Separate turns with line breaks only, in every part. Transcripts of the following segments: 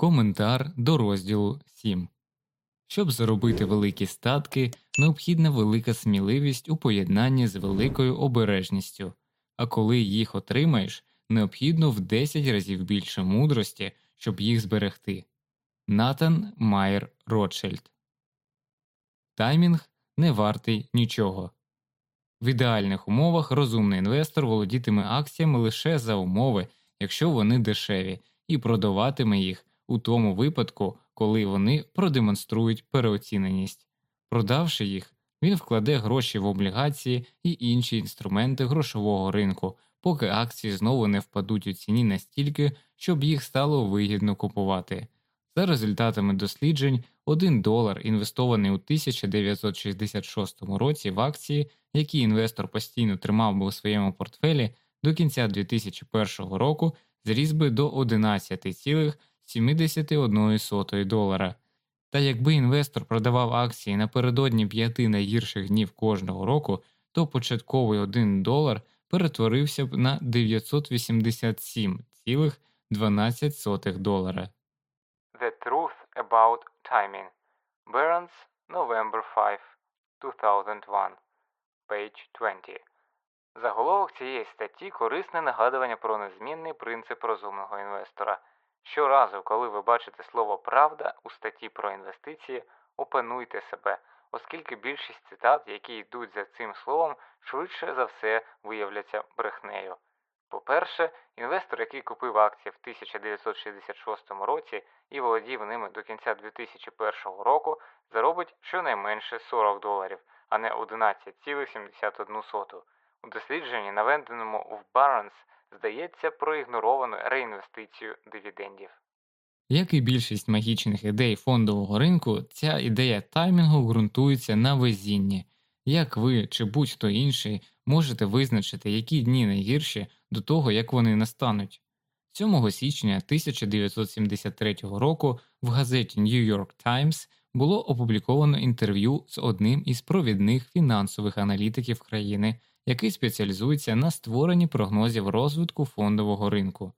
Коментар до розділу 7 Щоб заробити великі статки, необхідна велика сміливість у поєднанні з великою обережністю, а коли їх отримаєш, необхідно в 10 разів більше мудрості, щоб їх зберегти. Натан Майер Ротшильд Таймінг не вартий нічого. В ідеальних умовах розумний інвестор володітиме акціями лише за умови, якщо вони дешеві, і продаватиме їх у тому випадку, коли вони продемонструють переоціненість. Продавши їх, він вкладе гроші в облігації і інші інструменти грошового ринку, поки акції знову не впадуть у ціні настільки, щоб їх стало вигідно купувати. За результатами досліджень, 1 долар, інвестований у 1966 році в акції, які інвестор постійно тримав би у своєму портфелі, до кінця 2001 року зріс би до 11,71 долара. Та якби інвестор продавав акції напередодні п'яти найгірших днів кожного року, то початковий 1 долар перетворився б на 987,12 долара.
The Truth About Timing Burns, November 5, 2001, page 20. Заголовок цієї статті корисне нагадування про незмінний принцип розумного інвестора. Щоразу, коли ви бачите слово правда у статті про інвестиції, опануйте себе, оскільки більшість цитат, які йдуть за цим словом, швидше за все виявляться брехнею. По-перше, інвестор, який купив акції в 1966 році і володів ними до кінця 2001 року, заробить щонайменше 40 доларів, а не 11,71. У дослідженні, наведеному в Barron's, здається проігноровану реінвестицію дивідендів.
Як і більшість магічних ідей фондового ринку, ця ідея таймінгу ґрунтується на везінні. Як ви чи будь-хто інший можете визначити, які дні найгірші до того, як вони настануть. 7 січня 1973 року в газеті New York Times було опубліковано інтерв'ю з одним із провідних фінансових аналітиків країни, який спеціалізується на створенні прогнозів розвитку фондового ринку.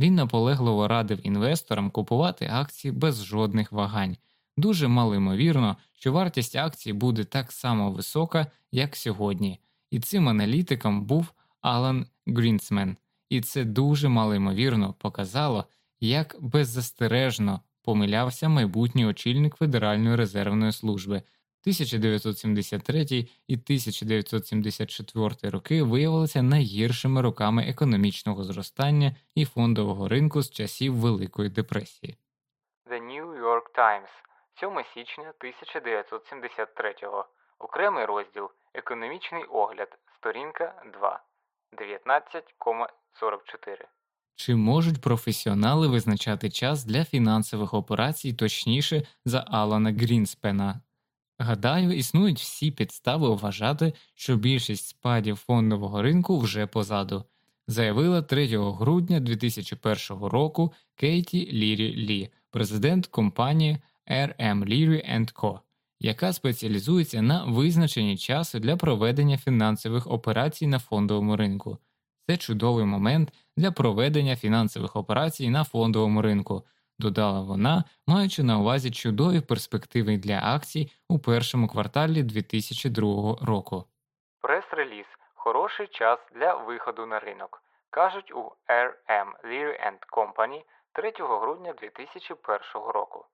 Він наполегливо радив інвесторам купувати акції без жодних вагань. Дуже малоймовірно, що вартість акцій буде так само висока, як сьогодні, і цим аналітиком був Алан Грінсмен, і це дуже малоймовірно показало, як беззастережно помилявся майбутній очільник Федеральної резервної служби. 1973 і 1974 роки виявилися найгіршими роками економічного зростання і фондового ринку з часів Великої депресії.
The New York Times, 7 січня 1973 Окремий розділ Економічний огляд, сторінка 2, 19,44.
Чи можуть професіонали визначати час для фінансових операцій точніше за Алана Грінспена? Гадаю, існують всі підстави вважати, що більшість спадів фондового ринку вже позаду, заявила 3 грудня 2001 року Кейті Лірі Лі, президент компанії RM Leary Co., яка спеціалізується на визначенні часу для проведення фінансових операцій на фондовому ринку. Це чудовий момент для проведення фінансових операцій на фондовому ринку додала вона, маючи на увазі чудові перспективи для акцій у першому кварталі 2002 року.
Прес-реліз хороший час для виходу на ринок, кажуть у RM Leary Company 3 грудня 2001 року.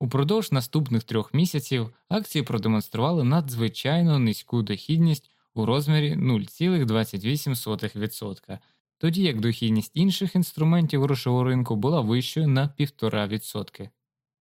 Упродовж наступних трьох місяців акції продемонстрували надзвичайно низьку дохідність у розмірі 0,28%, тоді як дохідність інших інструментів грошового ринку була вищою на 1,5%.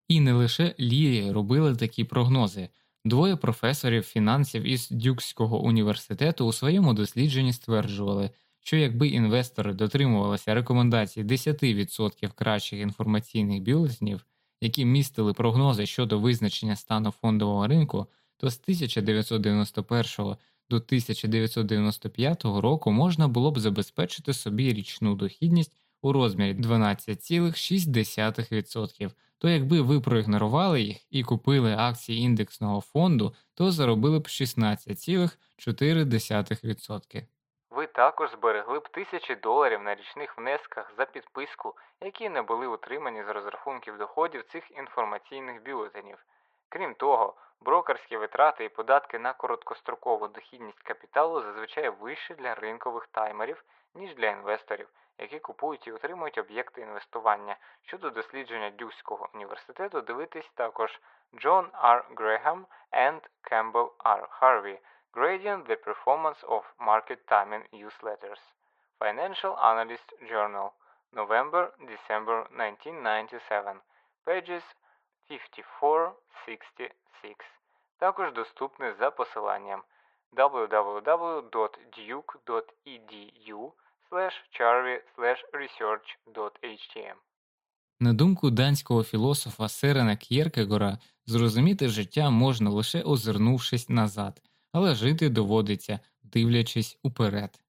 І не лише Лірі робили такі прогнози. Двоє професорів фінансів із Дюкського університету у своєму дослідженні стверджували, що якби інвестори дотримувалися рекомендацій 10% кращих інформаційних бюлетенів, які містили прогнози щодо визначення стану фондового ринку, то з 1991 до 1995 року можна було б забезпечити собі річну дохідність у розмірі 12,6%, то якби ви проігнорували їх і купили акції індексного фонду, то заробили б 16,4%.
Ви також зберегли б тисячі доларів на річних внесках за підписку, які не були утримані з розрахунків доходів цих інформаційних бюлетенів. Крім того, брокерські витрати і податки на короткострокову дохідність капіталу зазвичай вищі для ринкових таймерів, ніж для інвесторів, які купують і отримують об'єкти інвестування. Щодо дослідження Дюського університету дивитись також John R. Graham and Campbell R. Harvey Gradient the Performance of Market Timing Newsletters Financial Analyst Journal November-December 1997 Pages 54-66 Також доступний за посиланням www.duke.edu charvey-research.htm
На думку данського філософа Серена К'єркегора, зрозуміти життя можна лише озирнувшись назад, але жити доводиться, дивлячись уперед.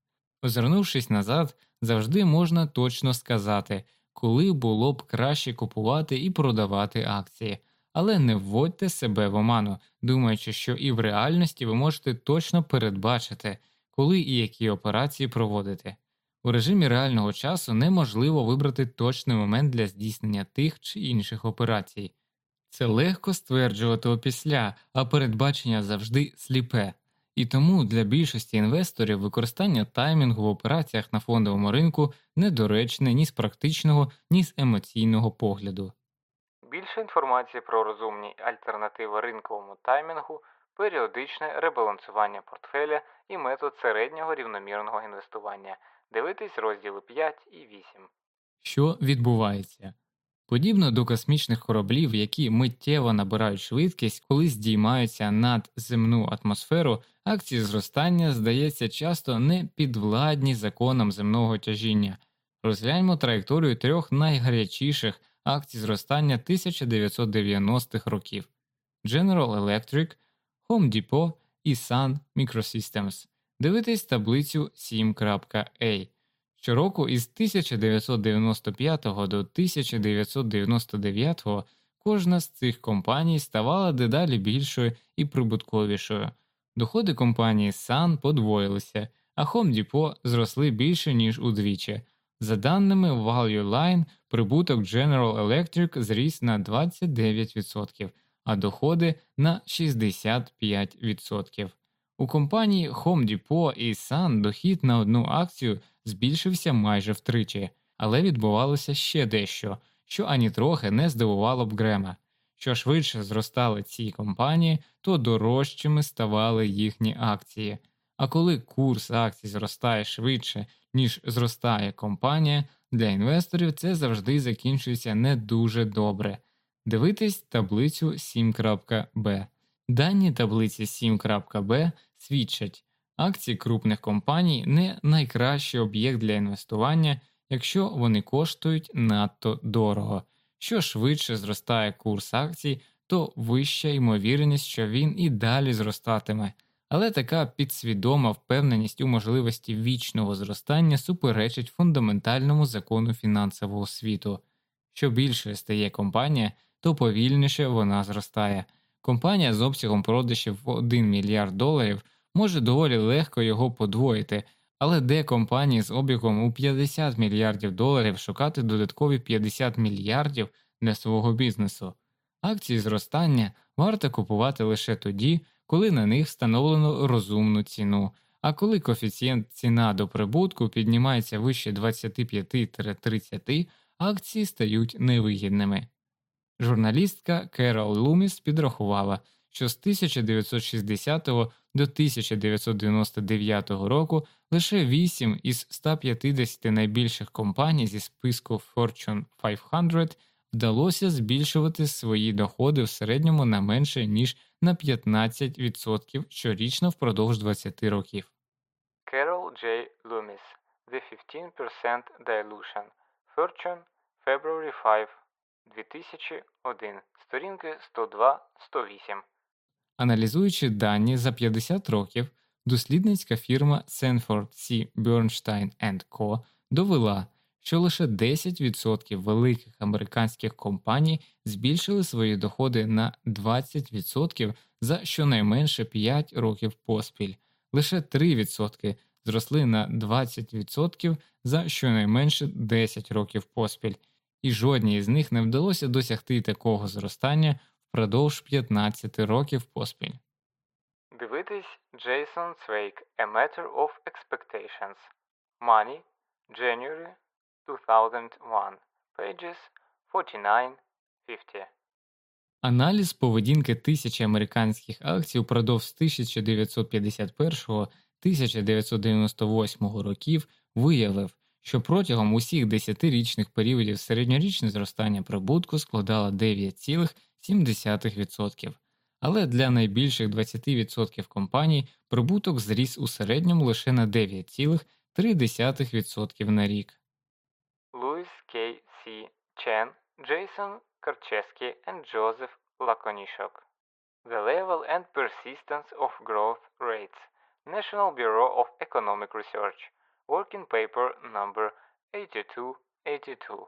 Озирнувшись назад, завжди можна точно сказати, коли було б краще купувати і продавати акції, але не вводьте себе в оману, думаючи, що і в реальності ви можете точно передбачити, коли і які операції проводити. У режимі реального часу неможливо вибрати точний момент для здійснення тих чи інших операцій. Це легко стверджувати опісля, а передбачення завжди сліпе, і тому для більшості інвесторів використання таймінгу в операціях на фондовому ринку недоречне ні з практичного, ні з емоційного погляду.
Більше інформації про розумні альтернативи ринковому таймінгу, періодичне ребалансування портфеля і метод середнього рівномірного інвестування. Дивитись розділи 5 і 8.
Що відбувається? Подібно до космічних кораблів, які миттєво набирають швидкість, коли здіймаються над земну атмосферу, акції зростання, здається, часто не підвладні законам земного тяжіння. Розгляньмо траєкторію трьох найгарячіших акцій зростання 1990-х років General Electric, Home Depot і Sun Microsystems. Дивитись таблицю 7.a. Щороку із 1995 до 1999 кожна з цих компаній ставала дедалі більшою і прибутковішою. Доходи компанії Sun подвоїлися, а Home Depot зросли більше ніж удвічі. За даними Value Line, прибуток General Electric зріс на 29%, а доходи на 65%. У компанії Home Depot і Sun дохід на одну акцію збільшився майже втричі, але відбувалося ще дещо, що ані трохи не здивувало б Грема. Що швидше зростали ці компанії, то дорожчими ставали їхні акції. А коли курс акцій зростає швидше, ніж зростає компанія, для інвесторів це завжди закінчується не дуже добре. Дивитись таблицю 7.b. Дані таблиці 7.b свідчать, акції крупних компаній не найкращий об'єкт для інвестування, якщо вони коштують надто дорого. Що швидше зростає курс акцій, то вища ймовірність, що він і далі зростатиме, але така підсвідома впевненість у можливості вічного зростання суперечить фундаментальному закону фінансового світу. Що більше стає компанія, то повільніше вона зростає. Компанія з обсягом продажів в 1 мільярд доларів може доволі легко його подвоїти, але де компанії з обігом у 50 мільярдів доларів шукати додаткові 50 мільярдів для свого бізнесу. Акції зростання варто купувати лише тоді, коли на них встановлено розумну ціну, а коли коефіцієнт ціна до прибутку піднімається вище 25-30, акції стають невигідними. Журналістка Керол Луміс підрахувала, що з 1960 до 1999 року лише 8 із 150 найбільших компаній зі списку Fortune 500 вдалося збільшувати свої доходи в середньому на менше ніж на 15% щорічно впродовж 20 років.
Carol J. Loomis The 15% Dilution Fortune February 5 2001 Сторінки 102-108
Аналізуючи дані за 50 років, дослідницька фірма Sanford C. Bernstein Co. довела, що лише 10% великих американських компаній збільшили свої доходи на 20% за щонайменше 5 років поспіль, лише 3% зросли на 20% за щонайменше 10 років поспіль, і жодній із них не вдалося досягти такого зростання впродовж 15 років поспіль.
Дивитись Джейсон Цвейк A Matter of Expectations Money January 2001 Pages 49-50
Аналіз поведінки тисячі американських акцій упродовж 1991-1998 років виявив, що протягом усіх десятирічних періодів середньорічне зростання прибутку складало 9,7%, але для найбільших 20% компаній прибуток зріс у середньому лише на 9,3% на рік.
Луїс К. Сі Чен, Джейсон Karczewski and Joseph Lakonishok. The level and persistence of growth rates. National Bureau of Economic Research. Working paper number 8282.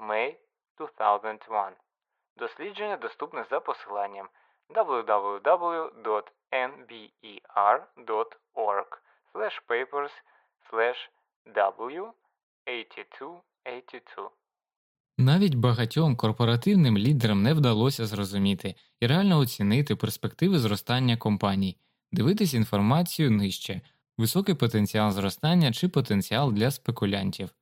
May 2001. Дослідження доступне за посиланням www.nber.org papers slash w8282.
Навіть багатьом корпоративним лідерам не вдалося зрозуміти і реально оцінити перспективи зростання компаній, дивитись інформацію нижче, високий потенціал зростання чи потенціал для спекулянтів.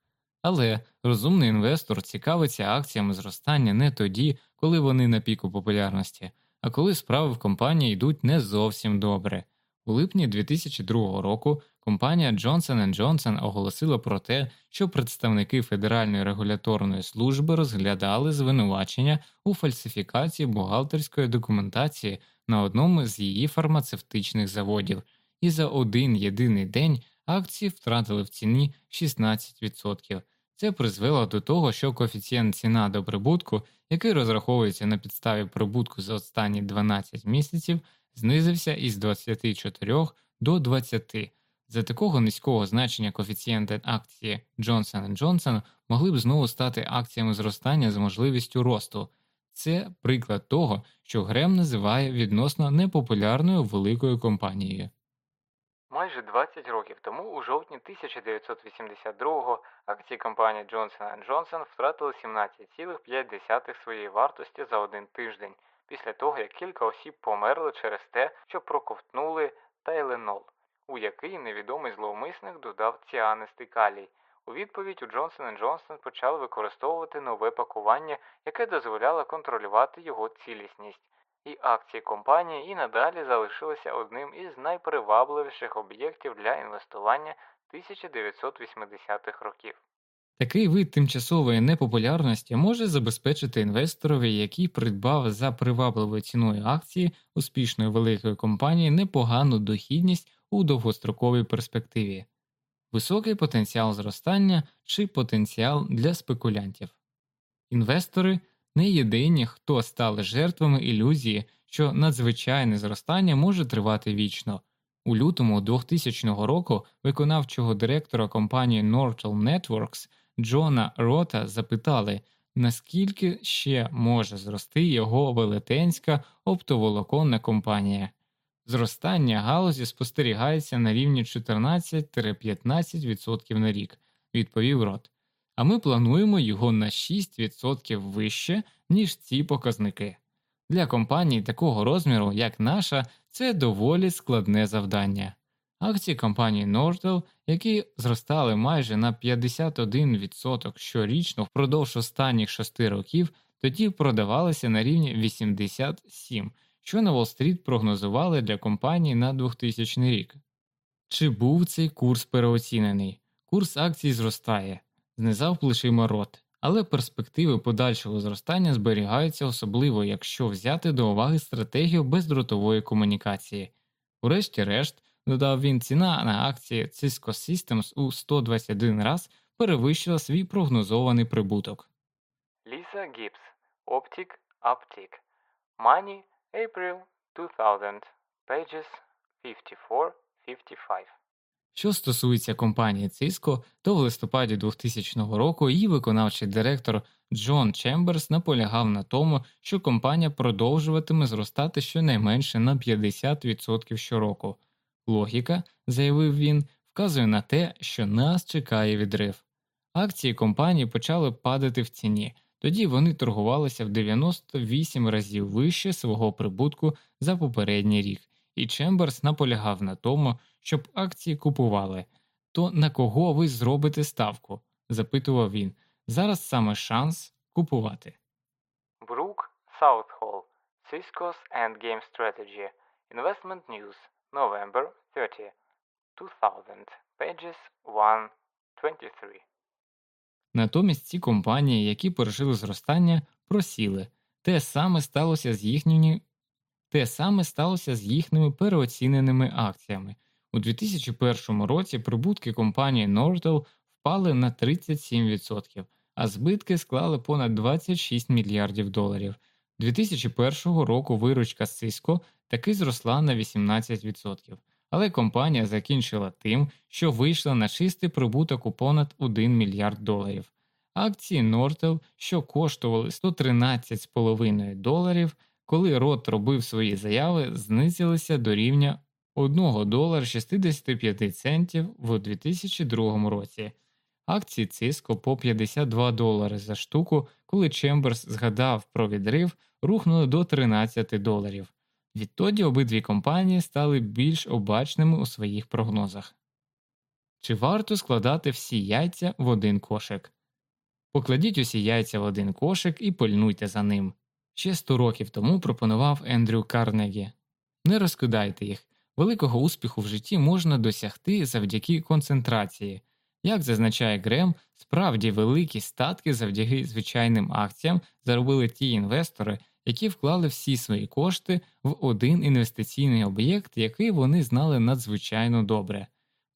Але розумний інвестор цікавиться акціями зростання не тоді, коли вони на піку популярності, а коли справи в компанії йдуть не зовсім добре. У липні 2002 року компанія Johnson Johnson оголосила про те, що представники Федеральної регуляторної служби розглядали звинувачення у фальсифікації бухгалтерської документації на одному з її фармацевтичних заводів, і за один єдиний день акції втратили в ціні 16%. Це призвело до того, що коефіцієнт ціна до прибутку, який розраховується на підставі прибутку за останні 12 місяців, знизився із 24 до 20. За такого низького значення коефіцієнти акції Johnson Johnson могли б знову стати акціями зростання з можливістю росту. Це приклад того, що Грем називає відносно непопулярною великою компанією.
Майже 20 років тому, у жовтні 1982-го, акції компанії Johnson Johnson втратили 17,5 своєї вартості за один тиждень, після того як кілька осіб померли через те, що проковтнули тайленол, у який невідомий зловмисник додав ціанистий калій. У відповідь у Johnson Johnson почали використовувати нове пакування, яке дозволяло контролювати його цілісність і акції компанії і надалі залишилися одним із найпривабливіших об'єктів для інвестування 1980-х років.
Такий вид тимчасової непопулярності може забезпечити інвесторові, який придбав за привабливою ціною акції успішної великої компанії непогану дохідність у довгостроковій перспективі, високий потенціал зростання чи потенціал для спекулянтів. Інвестори не єдині, хто стали жертвами ілюзії, що надзвичайне зростання може тривати вічно. У лютому 2000 року виконавчого директора компанії Nortel Networks Джона Рота запитали, наскільки ще може зрости його велетенська оптоволоконна компанія. Зростання галузі спостерігається на рівні 14-15% на рік, відповів Рот а ми плануємо його на 6% вище, ніж ці показники. Для компаній такого розміру, як наша, це доволі складне завдання. Акції компанії Nortel, які зростали майже на 51% щорічно впродовж останніх 6 років, тоді продавалися на рівні 87, що на Уолл-стріт прогнозували для компанії на 2000 рік. Чи був цей курс переоцінений? Курс акцій зростає, знизав плечима рот, але перспективи подальшого зростання зберігаються особливо, якщо взяти до уваги стратегію бездротової комунікації. Урешті-решт, додав він, ціна на акції Cisco Systems у 121 раз перевищила свій прогнозований прибуток.
Ліса Гібс Optic Uptick Money April 2000 Pages 54-55
що стосується компанії Cisco, то в листопаді 2000 року її виконавчий директор Джон Чемберс наполягав на тому, що компанія продовжуватиме зростати щонайменше на 50% щороку. Логіка, заявив він, вказує на те, що нас чекає відрив. Акції компанії почали падати в ціні, тоді вони торгувалися в 98 разів вище свого прибутку за попередній рік, і Чемберс наполягав на тому, щоб акції купували. То на кого ви зробите ставку? запитував він. Зараз саме шанс купувати.
Брук Southall Cisco's Endgame Strategy Investment News November 30 2000 Pages 123
Натомість ці компанії, які пережили зростання, просіли. Те саме сталося з їхніми те саме сталося з їхніми переоціненими акціями. У 2001 році прибутки компанії Nortel впали на 37%, а збитки склали понад 26 мільярдів доларів. 2001 року виручка Cisco таки зросла на 18%, але компанія закінчила тим, що вийшла на чистий прибуток у понад 1 мільярд доларів. Акції Nortel, що коштували 113,5 доларів, коли рот робив свої заяви, знизилися до рівня 1 долар 65 центів в 2002 році. Акції Cisco по 52 долари за штуку, коли Чемберс згадав про відрив, рухнули до 13 доларів. Відтоді обидві компанії стали більш обачними у своїх прогнозах. Чи варто складати всі яйця в один кошик? Покладіть усі яйця в один кошик і пильнуйте за ним. Ще 100 років тому пропонував Ендрю Карнегі. Не розкидайте їх. Великого успіху в житті можна досягти завдяки концентрації. Як зазначає Грем, справді великі статки завдяки звичайним акціям заробили ті інвестори, які вклали всі свої кошти в один інвестиційний об'єкт, який вони знали надзвичайно добре.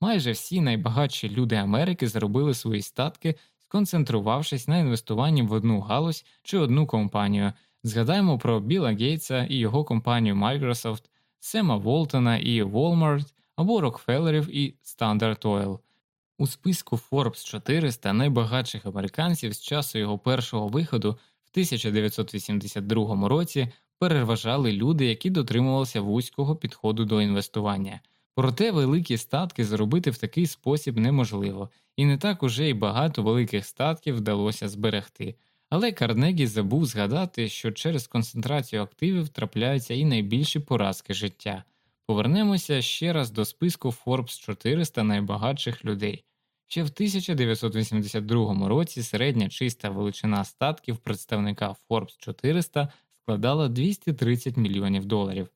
Майже всі найбагатші люди Америки заробили свої статки, сконцентрувавшись на інвестуванні в одну галузь чи одну компанію. Згадаємо про Біла Гейтса і його компанію Microsoft, Сема Волтона і Walmart або Рокфеллерів і Standard Oil. У списку Forbes 400 найбагатших американців з часу його першого виходу в 1982 році переважали люди, які дотримувалися вузького підходу до інвестування. Проте великі статки заробити в такий спосіб неможливо, і не так уже й багато великих статків вдалося зберегти. Але Карнегі забув згадати, що через концентрацію активів трапляються і найбільші поразки життя. Повернемося ще раз до списку Forbes 400 найбагатших людей. Ще в 1982 році середня чиста величина статків представника Forbes 400 складала 230 мільйонів доларів.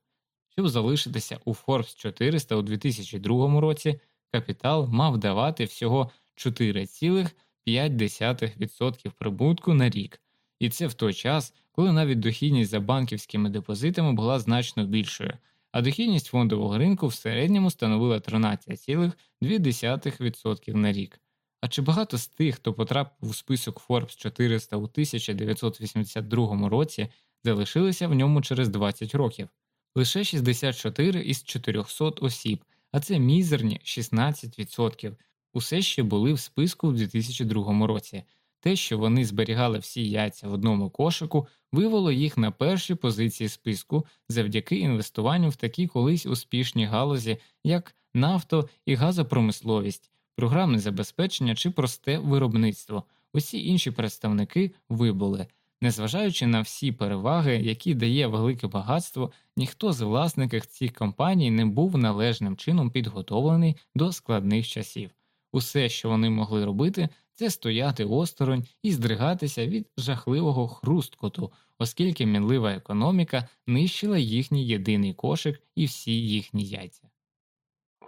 Щоб залишитися у Forbes 400 у 2002 році, капітал мав давати всього 4,5% прибутку на рік, і це в той час, коли навіть дохідність за банківськими депозитами була значно більшою а дохідність фондового ринку в середньому становила 13,2% на рік. А чи багато з тих, хто потрапив у список Forbes 400 у 1982 році, залишилися в ньому через 20 років? Лише 64 із 400 осіб, а це мізерні 16%, усе ще були в списку в 2002 році. Те, що вони зберігали всі яйця в одному кошику, вивело їх на перші позиції списку завдяки інвестуванню в такі колись успішні галузі, як нафто і газопромисловість, програмне забезпечення чи просте виробництво. Усі інші представники вибули. Незважаючи на всі переваги, які дає велике багатство, ніхто з власників цих компаній не був належним чином підготовлений до складних часів. Усе, що вони могли робити, це стояти осторонь і здригатися від жахливого хрусткоту, оскільки мінлива економіка нищила їхній єдиний кошик і всі їхні яйця.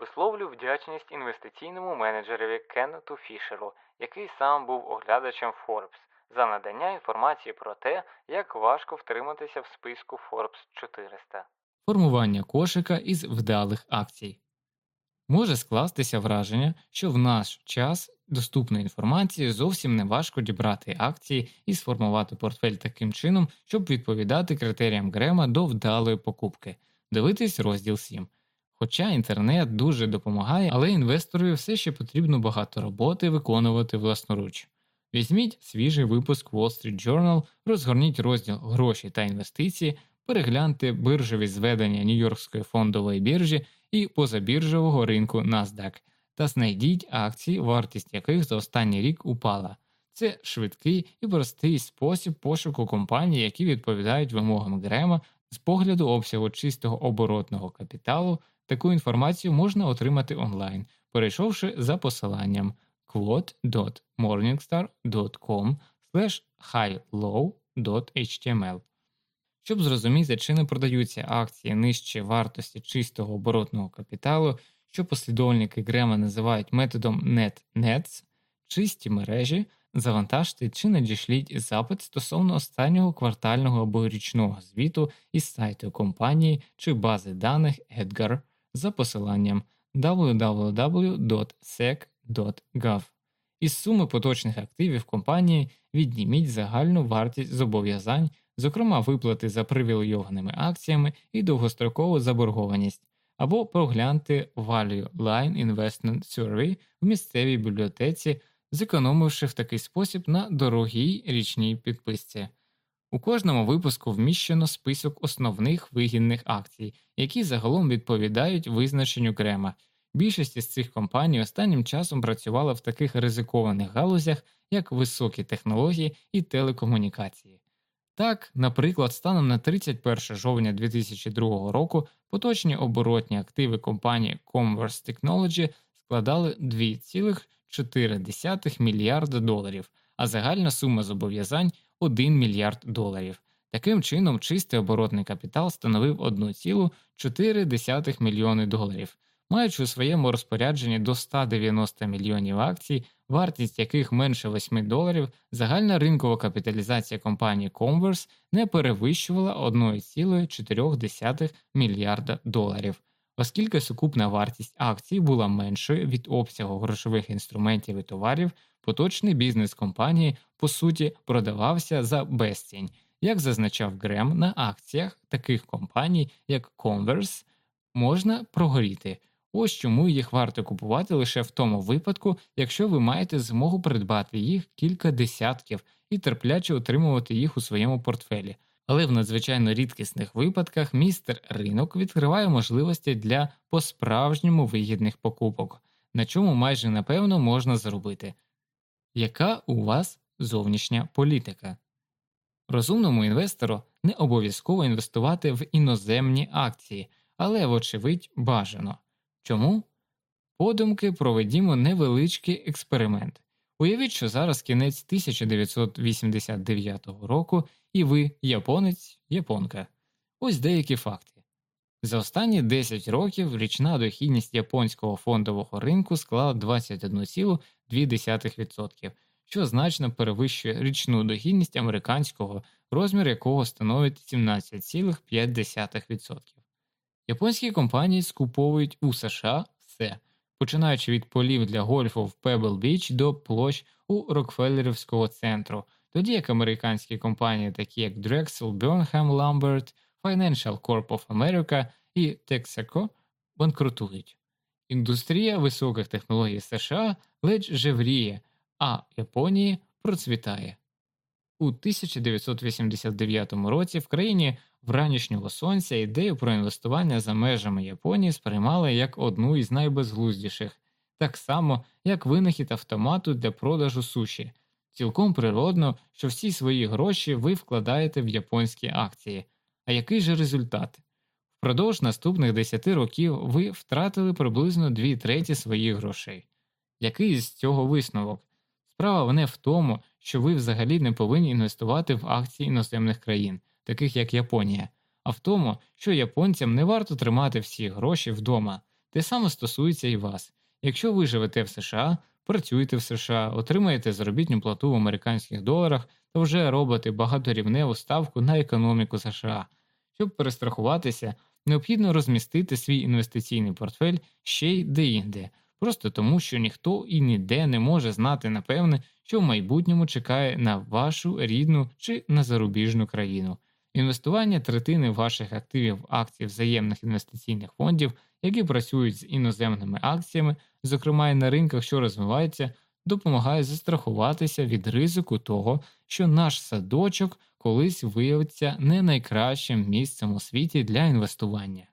Висловлю вдячність інвестиційному менеджерові Кеннету Фішеру, який сам був оглядачем Forbes, за надання інформації про те, як важко втриматися в списку Forbes 400.
Формування кошика із вдалих акцій. Може скластися враження, що в наш час доступної інформації зовсім не важко дібрати акції і сформувати портфель таким чином, щоб відповідати критеріям Грема до вдалої покупки. Дивитись розділ 7. Хоча інтернет дуже допомагає, але інвестору все ще потрібно багато роботи виконувати власноруч. Візьміть свіжий випуск Wall Street Journal, розгорніть розділ гроші та інвестиції, перегляньте биржові зведення Нью-Йоркської фондової біржі і позабіржового ринку NASDAQ. та знайдіть акції, вартість яких за останній рік упала. Це швидкий і простий спосіб пошуку компаній, які відповідають вимогам Грема з погляду обсягу чистого оборотного капіталу. Таку інформацію можна отримати онлайн, перейшовши за посиланням quote.morningstar.com highlow.html. Щоб зрозуміти, чи не продаються акції нижче вартості чистого оборотного капіталу, що послідовники Грема називають методом NetNets, чисті мережі, завантажте чи надішліть запит стосовно останнього квартального або річного звіту із сайту компанії чи бази даних Edgar за посиланням www.sec.gov. Із суми поточних активів компанії відніміть загальну вартість зобов'язань, зокрема виплати за привілейованими акціями і довгострокову заборгованість, або прогляньте Value Line Investment Survey в місцевій бібліотеці, зекономивши в такий спосіб на дорогій річній підписці. У кожному випуску вміщено список основних вигідних акцій, які загалом відповідають визначенню Грема. Більшість із цих компаній останнім часом працювала в таких ризикованих галузях, як високі технології і телекомунікації. Так, наприклад, станом на 31 жовтня 2002 року поточні оборотні активи компанії Comverse Technology складали 2,4 мільярда доларів, а загальна сума зобов'язань 1 мільярд доларів. Таким чином, чистий оборотний капітал становив 1,4 мільйони доларів. Маючи у своєму розпорядженні до 190 мільйонів акцій, вартість яких менше 8 доларів, загальна ринкова капіталізація компанії Converse не перевищувала 1,4 мільярда доларів, оскільки сукупна вартість акцій була меншою від обсягу грошових інструментів і товарів, поточний бізнес компанії по суті продавався за безцінь, як зазначав Грем на акціях таких компаній, як Converse, можна прогоріти. Ось чому їх варто купувати лише в тому випадку, якщо ви маєте змогу придбати їх кілька десятків і терпляче утримувати їх у своєму портфелі. Але в надзвичайно рідкісних випадках містер ринок відкриває можливості для по-справжньому вигідних покупок, на чому майже напевно можна заробити. Яка у вас зовнішня політика? Розумному інвестору не обов'язково інвестувати в іноземні акції, але, вочевидь, бажано. Чому? Подумки проведімо невеличкий експеримент. Уявіть, що зараз кінець 1989 року, і ви японець, японка. Ось деякі факти. За останні 10 років річна дохідність японського фондового ринку склала 21,2%, що значно перевищує річну дохідність американського, розмір якого становить 17,5%. Японські компанії скуповують у США все, починаючи від полів для гольфу в Pebble Beach до площ у Рокфеллерівського центру, тоді як американські компанії, такі як Drexel, Burnham Lambert, Financial Corp of America і Texaco, банкрутують. Індустрія високих технологій США ледь жевріє, а Японії процвітає. У 1989 році в країні вранішнього сонця ідею про інвестування за межами Японії сприймали як одну із найбезглуздіших, так само як винахід автомату для продажу суші. Цілком природно, що всі свої гроші ви вкладаєте в японські акції. А який же результат? Впродовж наступних 10 років ви втратили приблизно 2 треті своїх грошей. Який з цього висновок? Справа не в тому, що ви взагалі не повинні інвестувати в акції іноземних країн, таких як Японія, а в тому, що японцям не варто тримати всі гроші вдома. Те саме стосується і вас. Якщо ви живете в США, працюєте в США, отримаєте заробітну плату в американських доларах та вже робите багаторівневу ставку на економіку США. Щоб перестрахуватися, необхідно розмістити свій інвестиційний портфель ще й деінде, просто тому, що ніхто і ніде не може знати напевне, що в майбутньому чекає на вашу рідну чи на зарубіжну країну. Інвестування третини ваших активів в акції взаємних інвестиційних фондів, які працюють з іноземними акціями, зокрема і на ринках, що розвиваються, допомагає застрахуватися від ризику того, що наш садочок колись виявиться не найкращим місцем у світі для інвестування.